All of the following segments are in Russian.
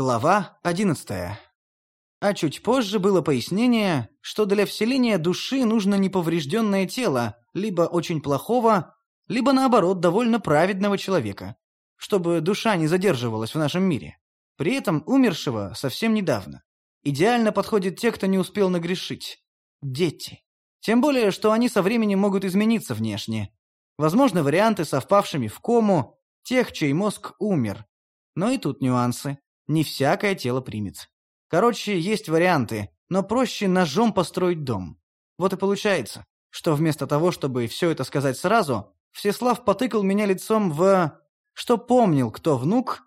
Глава одиннадцатая. А чуть позже было пояснение, что для вселения души нужно неповрежденное тело, либо очень плохого, либо наоборот довольно праведного человека, чтобы душа не задерживалась в нашем мире. При этом умершего совсем недавно. Идеально подходят те, кто не успел нагрешить. Дети. Тем более, что они со временем могут измениться внешне. Возможны варианты со впавшими в кому, тех, чей мозг умер. Но и тут нюансы. Не всякое тело примет. Короче, есть варианты, но проще ножом построить дом. Вот и получается, что вместо того, чтобы все это сказать сразу, Всеслав потыкал меня лицом в... Что помнил, кто внук,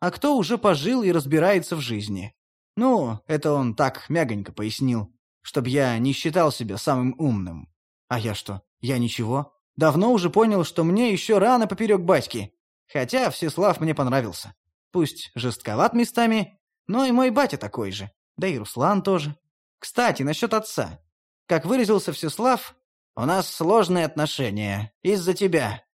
а кто уже пожил и разбирается в жизни. Ну, это он так мягонько пояснил, чтобы я не считал себя самым умным. А я что, я ничего? Давно уже понял, что мне еще рано поперек батьки. Хотя Всеслав мне понравился. Пусть жестковат местами, но и мой батя такой же. Да и Руслан тоже. Кстати, насчет отца. Как выразился Всеслав, у нас сложные отношения. Из-за тебя.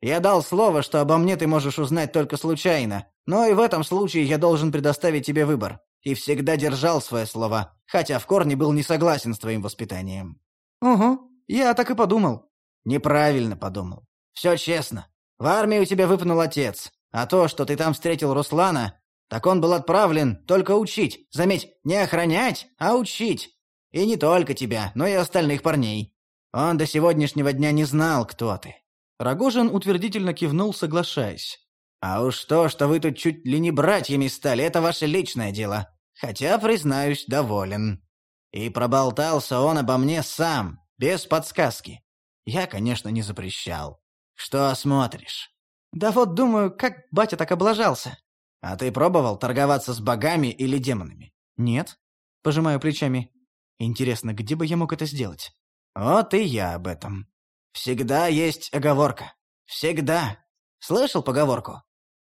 Я дал слово, что обо мне ты можешь узнать только случайно, но и в этом случае я должен предоставить тебе выбор. И всегда держал свое слово, хотя в корне был не согласен с твоим воспитанием. Угу, я так и подумал. Неправильно подумал. Все честно. В армии у тебя выпнул отец, а то, что ты там встретил Руслана, так он был отправлен только учить. Заметь, не охранять, а учить. И не только тебя, но и остальных парней. Он до сегодняшнего дня не знал, кто ты. Рогожин утвердительно кивнул, соглашаясь. А уж то, что вы тут чуть ли не братьями стали, это ваше личное дело. Хотя, признаюсь, доволен. И проболтался он обо мне сам, без подсказки. Я, конечно, не запрещал. Что смотришь? Да вот думаю, как батя так облажался. А ты пробовал торговаться с богами или демонами? Нет. Пожимаю плечами. Интересно, где бы я мог это сделать? Вот и я об этом. Всегда есть оговорка. Всегда. Слышал поговорку?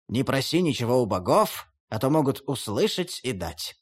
Не проси ничего у богов, а то могут услышать и дать.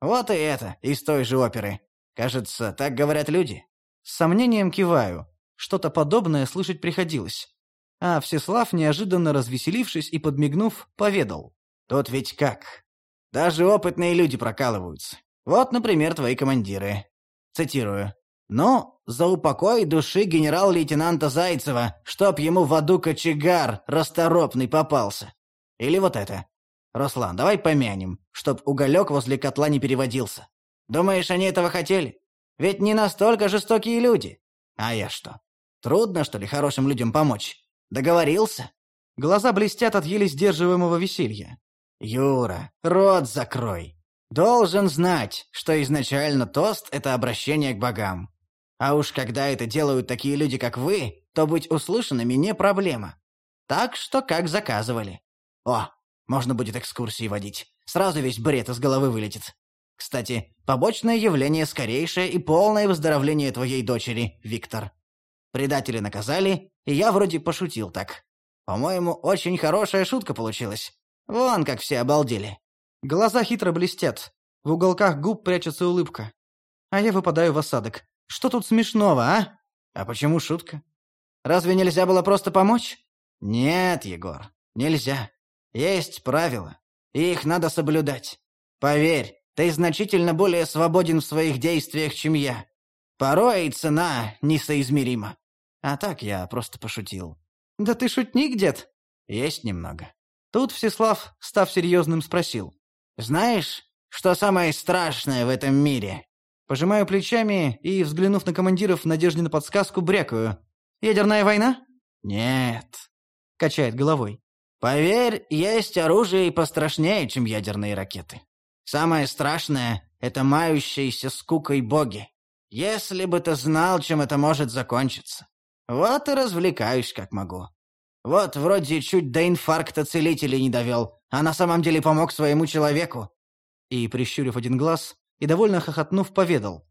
Вот и это, из той же оперы. Кажется, так говорят люди. С сомнением киваю. Что-то подобное слышать приходилось. А Всеслав, неожиданно развеселившись и подмигнув, поведал. «Тут ведь как? Даже опытные люди прокалываются. Вот, например, твои командиры. Цитирую. «Ну, за упокой души генерал-лейтенанта Зайцева, чтоб ему в аду кочегар расторопный попался. Или вот это. Руслан, давай помянем, чтоб уголек возле котла не переводился. Думаешь, они этого хотели? Ведь не настолько жестокие люди. А я что? Трудно, что ли, хорошим людям помочь? Договорился?» Глаза блестят от еле сдерживаемого веселья. «Юра, рот закрой. Должен знать, что изначально тост — это обращение к богам. А уж когда это делают такие люди, как вы, то быть услышанными не проблема. Так что как заказывали. О, можно будет экскурсии водить. Сразу весь бред из головы вылетит. Кстати, побочное явление скорейшее и полное выздоровление твоей дочери, Виктор. Предателя наказали, и я вроде пошутил так. По-моему, очень хорошая шутка получилась. Вон как все обалдели. Глаза хитро блестят. В уголках губ прячется улыбка. А я выпадаю в осадок. Что тут смешного, а? А почему шутка? Разве нельзя было просто помочь? Нет, Егор, нельзя. Есть правила, и их надо соблюдать. Поверь, ты значительно более свободен в своих действиях, чем я. Порой и цена несоизмерима. А так я просто пошутил. Да ты шутник, дед? Есть немного. Тут Всеслав, став серьезным, спросил. Знаешь, что самое страшное в этом мире? Пожимаю плечами и, взглянув на командиров в надежде на подсказку, брякаю. «Ядерная война?» «Нет», — качает головой. «Поверь, есть оружие и пострашнее, чем ядерные ракеты. Самое страшное — это мающиеся скукой боги. Если бы ты знал, чем это может закончиться. Вот и развлекаюсь, как могу. Вот вроде чуть до инфаркта целителей не довел, а на самом деле помог своему человеку». И, прищурив один глаз, и, довольно хохотнув, поведал.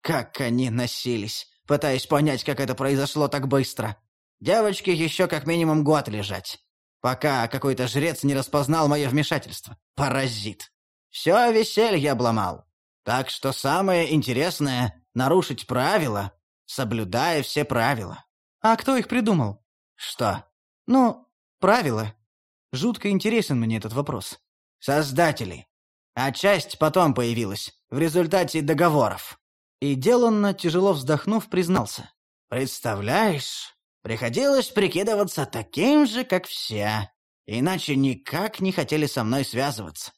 «Как они носились, пытаясь понять, как это произошло так быстро. Девочке еще как минимум год лежать, пока какой-то жрец не распознал мое вмешательство. Паразит. Все веселье обломал. Так что самое интересное — нарушить правила, соблюдая все правила». «А кто их придумал?» «Что?» «Ну, правила». Жутко интересен мне этот вопрос. «Создатели. а часть потом появилась, в результате договоров». И Деланно, тяжело вздохнув, признался. «Представляешь, приходилось прикидываться таким же, как все, иначе никак не хотели со мной связываться».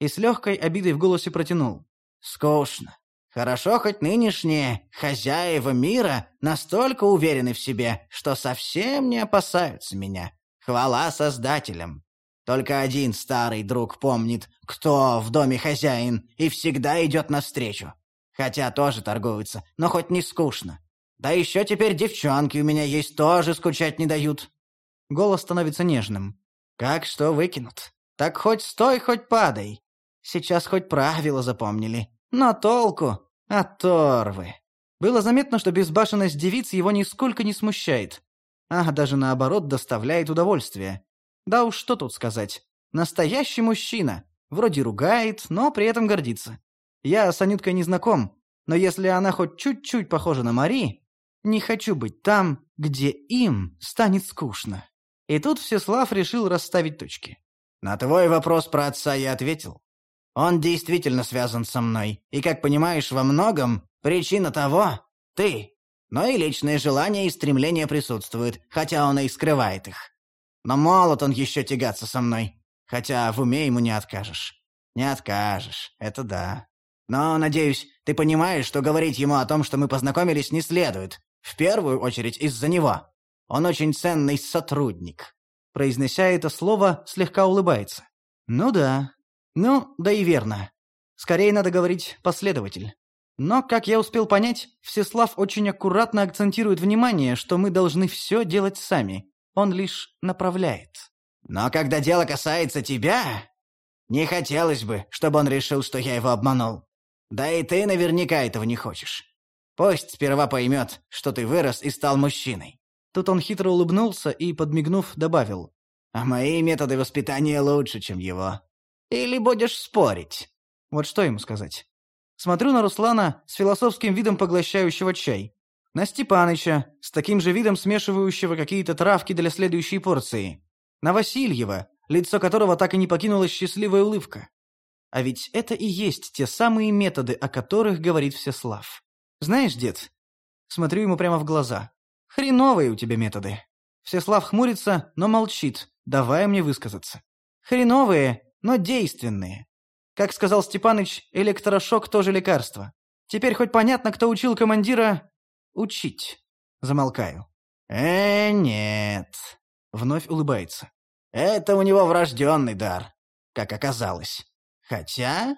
И с легкой обидой в голосе протянул. «Скучно. Хорошо, хоть нынешние хозяева мира настолько уверены в себе, что совсем не опасаются меня. Хвала создателям. Только один старый друг помнит, кто в доме хозяин, и всегда идет навстречу. Хотя тоже торгуется, но хоть не скучно. Да еще теперь девчонки у меня есть, тоже скучать не дают. Голос становится нежным. Как что выкинут? Так хоть стой, хоть падай. Сейчас хоть правила запомнили. Но толку? Оторвы. Было заметно, что безбашенность девиц его нисколько не смущает. А даже наоборот доставляет удовольствие. Да уж что тут сказать. Настоящий мужчина. Вроде ругает, но при этом гордится. Я с Анюткой не знаком, но если она хоть чуть-чуть похожа на Мари, не хочу быть там, где им станет скучно. И тут Всеслав решил расставить точки. На твой вопрос про отца я ответил. Он действительно связан со мной, и, как понимаешь, во многом причина того — ты. Но и личные желания и стремления присутствуют, хотя он и скрывает их. Но молод он еще тягаться со мной, хотя в уме ему не откажешь. Не откажешь, это да. Но, надеюсь, ты понимаешь, что говорить ему о том, что мы познакомились, не следует. В первую очередь из-за него. Он очень ценный сотрудник». Произнеся это слово, слегка улыбается. «Ну да. Ну, да и верно. Скорее надо говорить «последователь». Но, как я успел понять, Всеслав очень аккуратно акцентирует внимание, что мы должны все делать сами. Он лишь направляет. «Но когда дело касается тебя, не хотелось бы, чтобы он решил, что я его обманул. Да и ты наверняка этого не хочешь. Пусть сперва поймет, что ты вырос и стал мужчиной». Тут он хитро улыбнулся и, подмигнув, добавил. «А мои методы воспитания лучше, чем его. Или будешь спорить?» Вот что ему сказать. Смотрю на Руслана с философским видом поглощающего чай. На Степаныча, с таким же видом смешивающего какие-то травки для следующей порции. На Васильева, лицо которого так и не покинула счастливая улыбка. А ведь это и есть те самые методы, о которых говорит Всеслав. Знаешь, дед, смотрю ему прямо в глаза. Хреновые у тебя методы. Всеслав хмурится, но молчит, давая мне высказаться. Хреновые, но действенные. Как сказал Степаныч, электрошок тоже лекарство. Теперь хоть понятно, кто учил командира учить. Замолкаю. Э, нет. Вновь улыбается. Это у него врожденный дар, как оказалось. Хотя...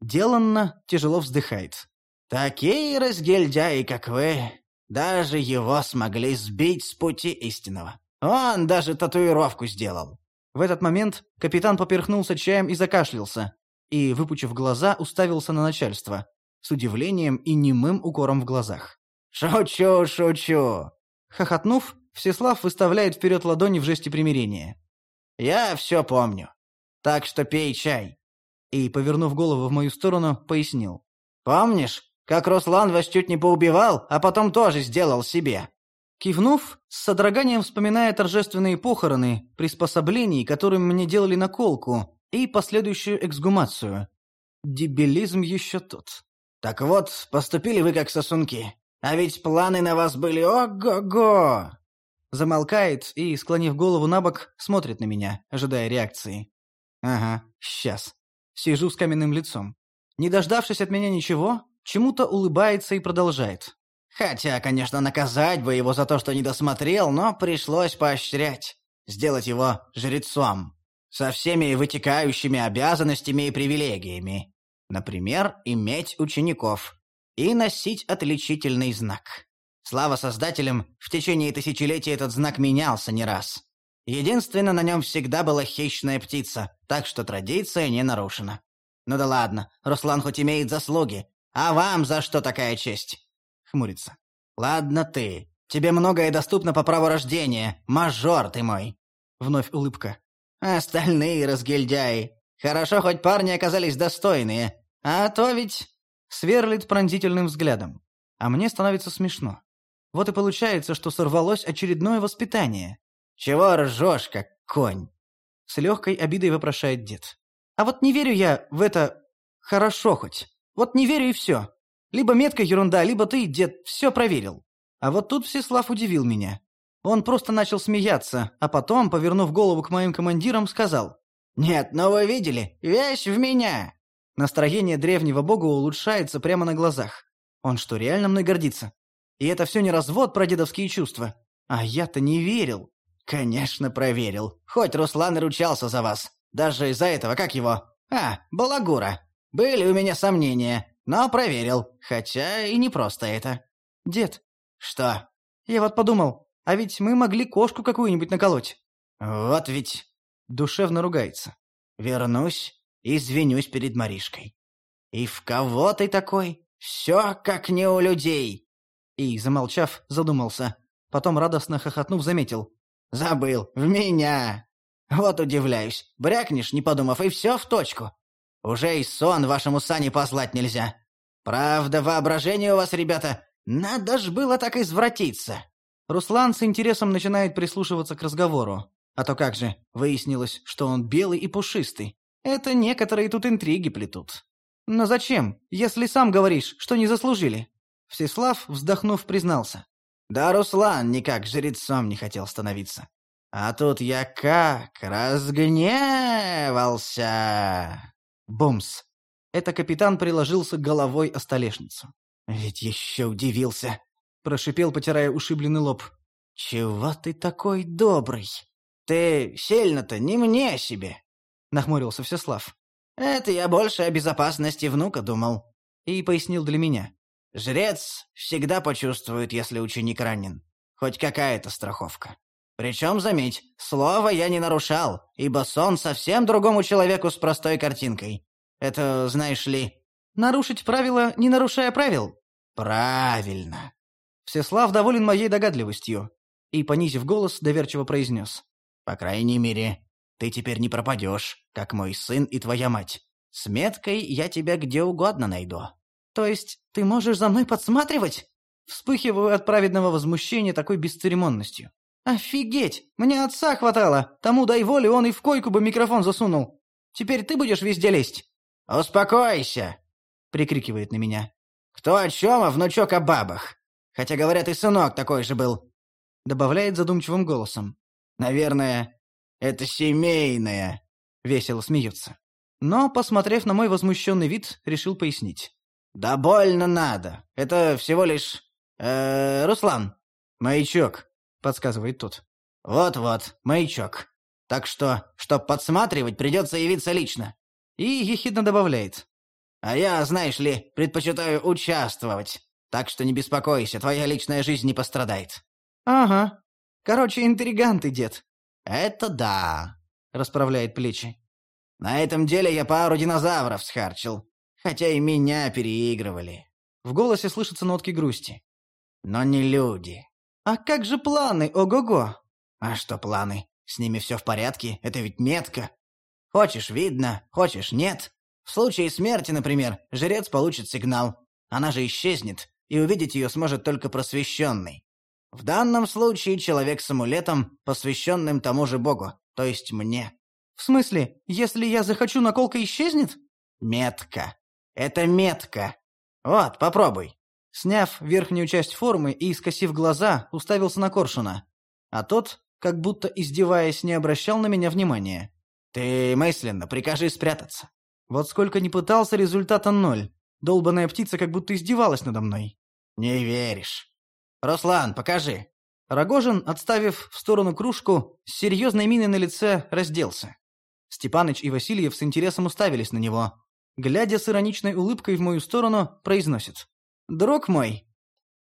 Деланно тяжело вздыхает. Такие разгильдяи, как вы, даже его смогли сбить с пути истинного. Он даже татуировку сделал. В этот момент капитан поперхнулся чаем и закашлялся, и, выпучив глаза, уставился на начальство, с удивлением и немым укором в глазах. «Шучу, шучу!» Хохотнув, Всеслав выставляет вперед ладони в жесте примирения. «Я все помню. Так что пей чай и, повернув голову в мою сторону, пояснил. «Помнишь, как Руслан вас чуть не поубивал, а потом тоже сделал себе?» Кивнув, с содроганием вспоминая торжественные похороны, приспособлений, которым мне делали наколку, и последующую эксгумацию. Дебилизм еще тот. «Так вот, поступили вы как сосунки. А ведь планы на вас были ого-го!» Замолкает и, склонив голову на бок, смотрит на меня, ожидая реакции. «Ага, сейчас. Сижу с каменным лицом. Не дождавшись от меня ничего, чему-то улыбается и продолжает. Хотя, конечно, наказать бы его за то, что не досмотрел, но пришлось поощрять. Сделать его жрецом. Со всеми вытекающими обязанностями и привилегиями. Например, иметь учеников. И носить отличительный знак. Слава создателям, в течение тысячелетий этот знак менялся не раз. Единственно, на нем всегда была хищная птица, так что традиция не нарушена. Ну да ладно, Руслан хоть имеет заслуги. А вам за что такая честь? Хмурится. Ладно ты. Тебе многое доступно по праву рождения. Мажор ты мой. Вновь улыбка. Остальные разгильдяи. Хорошо, хоть парни оказались достойные. А то ведь... Сверлит пронзительным взглядом. А мне становится смешно. Вот и получается, что сорвалось очередное воспитание. «Чего ржешь, как конь?» С легкой обидой вопрошает дед. А вот не верю я в это хорошо хоть. Вот не верю и все. Либо метка ерунда, либо ты, дед, все проверил. А вот тут Всеслав удивил меня. Он просто начал смеяться, а потом, повернув голову к моим командирам, сказал. «Нет, но вы видели, вещь в меня!» Настроение древнего бога улучшается прямо на глазах. Он что, реально мной гордится? И это все не развод про дедовские чувства. А я-то не верил. Конечно, проверил. Хоть Руслан и ручался за вас. Даже из-за этого, как его? А, Балагура. Были у меня сомнения, но проверил. Хотя и не просто это. Дед. Что? Я вот подумал, а ведь мы могли кошку какую-нибудь наколоть. Вот ведь. Душевно ругается. Вернусь, извинюсь перед Маришкой. И в кого ты такой? Все как не у людей. И, замолчав, задумался. Потом, радостно хохотнув, заметил. «Забыл, в меня!» «Вот удивляюсь. Брякнешь, не подумав, и все в точку. Уже и сон вашему Сане послать нельзя. Правда, воображение у вас, ребята, надо ж было так извратиться». Руслан с интересом начинает прислушиваться к разговору. А то как же, выяснилось, что он белый и пушистый. Это некоторые тут интриги плетут. Но зачем, если сам говоришь, что не заслужили? Всеслав, вздохнув, признался. «Да Руслан никак жрецом не хотел становиться. А тут я как разгневался!» Бумс. Это капитан приложился головой о столешницу. «Ведь еще удивился!» — прошипел, потирая ушибленный лоб. «Чего ты такой добрый? Ты сильно-то не мне себе!» — нахмурился Всеслав. «Это я больше о безопасности внука думал». И пояснил для меня. Жрец всегда почувствует, если ученик ранен. Хоть какая-то страховка. Причем, заметь, слово я не нарушал, ибо сон совсем другому человеку с простой картинкой. Это, знаешь ли... Нарушить правила, не нарушая правил? Правильно. Всеслав доволен моей догадливостью. И, понизив голос, доверчиво произнес. По крайней мере, ты теперь не пропадешь, как мой сын и твоя мать. С меткой я тебя где угодно найду. «То есть ты можешь за мной подсматривать?» Вспыхиваю от праведного возмущения такой бесцеремонностью. «Офигеть! Мне отца хватало! Тому дай волю, он и в койку бы микрофон засунул! Теперь ты будешь везде лезть!» «Успокойся!» — прикрикивает на меня. «Кто о чем, а внучок о бабах? Хотя, говорят, и сынок такой же был!» Добавляет задумчивым голосом. «Наверное, это семейное!» — весело смеется. Но, посмотрев на мой возмущенный вид, решил пояснить. «Да больно надо. Это всего лишь... Э, Руслан. Маячок», — подсказывает тот. «Вот-вот, маячок. Так что, чтоб подсматривать, придется явиться лично». И ехидно добавляет. «А я, знаешь ли, предпочитаю участвовать. Так что не беспокойся, твоя личная жизнь не пострадает». «Ага. Короче, интригант ты, дед». «Это да», — расправляет плечи. «На этом деле я пару динозавров схарчил. Хотя и меня переигрывали. В голосе слышатся нотки грусти. Но не люди. А как же планы, ого-го? А что планы? С ними все в порядке, это ведь метка. Хочешь — видно, хочешь — нет. В случае смерти, например, жрец получит сигнал. Она же исчезнет, и увидеть ее сможет только просвещенный. В данном случае человек с амулетом, посвященным тому же богу, то есть мне. В смысле, если я захочу, наколка исчезнет? Метка. Это метка. Вот, попробуй». Сняв верхнюю часть формы и скосив глаза, уставился на Коршуна. А тот, как будто издеваясь, не обращал на меня внимания. «Ты мысленно прикажи спрятаться». Вот сколько ни пытался, результата ноль. Долбаная птица как будто издевалась надо мной. «Не веришь». «Руслан, покажи». Рогожин, отставив в сторону кружку, с серьезной миной на лице разделся. Степаныч и Васильев с интересом уставились на него глядя с ироничной улыбкой в мою сторону, произносит. «Друг мой,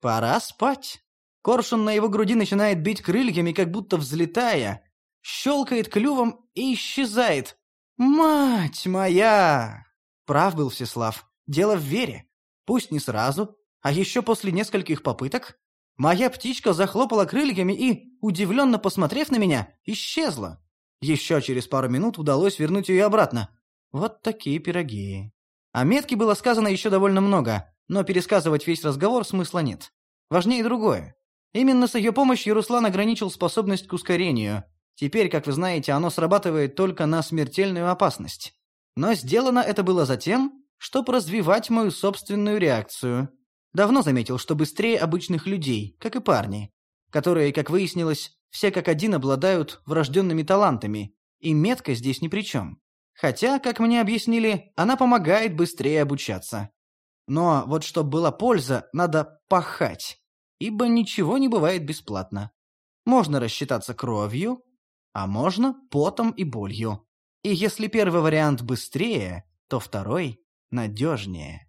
пора спать». Коршун на его груди начинает бить крыльями, как будто взлетая, щелкает клювом и исчезает. «Мать моя!» Прав был Всеслав. Дело в вере. Пусть не сразу, а еще после нескольких попыток. Моя птичка захлопала крыльями и, удивленно посмотрев на меня, исчезла. Еще через пару минут удалось вернуть ее обратно. Вот такие пироги. О метке было сказано еще довольно много, но пересказывать весь разговор смысла нет. Важнее другое. Именно с ее помощью Руслан ограничил способность к ускорению. Теперь, как вы знаете, оно срабатывает только на смертельную опасность. Но сделано это было затем, чтобы развивать мою собственную реакцию. Давно заметил, что быстрее обычных людей, как и парни, которые, как выяснилось, все как один обладают врожденными талантами, и метка здесь ни при чем. Хотя, как мне объяснили, она помогает быстрее обучаться. Но вот чтобы была польза, надо пахать, ибо ничего не бывает бесплатно. Можно рассчитаться кровью, а можно потом и болью. И если первый вариант быстрее, то второй надежнее.